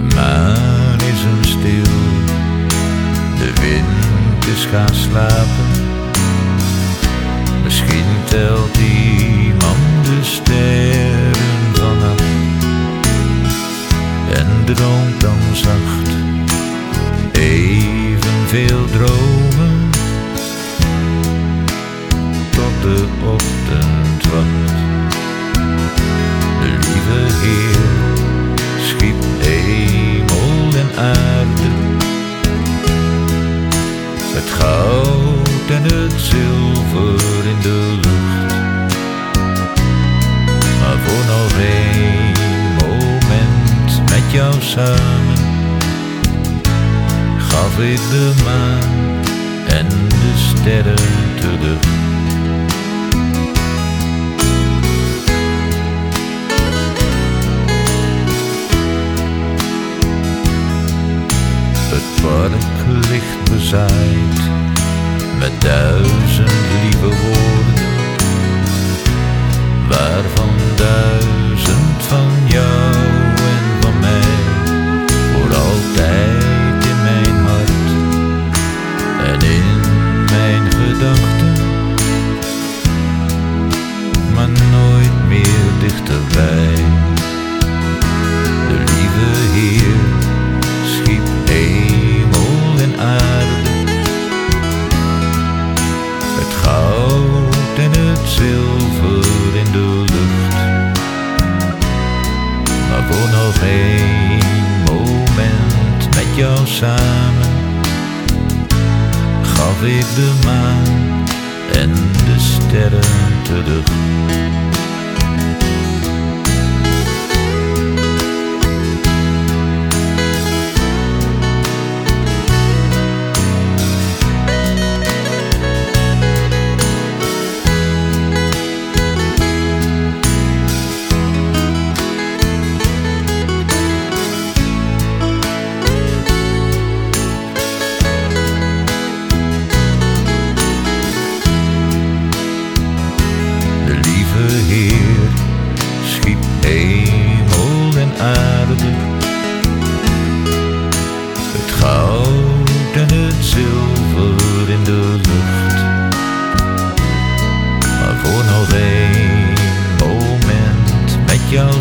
maan is een stil, de wind is gaan slapen. Misschien telt iemand de sterren vanaf en droomt dan zacht evenveel dromen tot de ochtend wacht. En het zilver in de lucht. Maar voor nog één moment met jou samen gaf ik de maan en de sterren terug. Het park ligt bezaaid me doesn't leave zilver in de lucht. Maar voor nog één moment met jou samen gaf ik de maan en de sterren terug.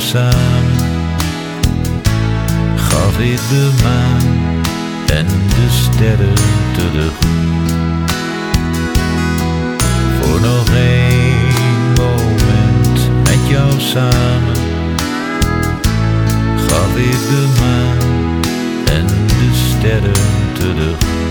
Samen gaf ik de maan en de sterren terug. Voor nog één moment met jou samen gaf ik de maan en de sterren terug.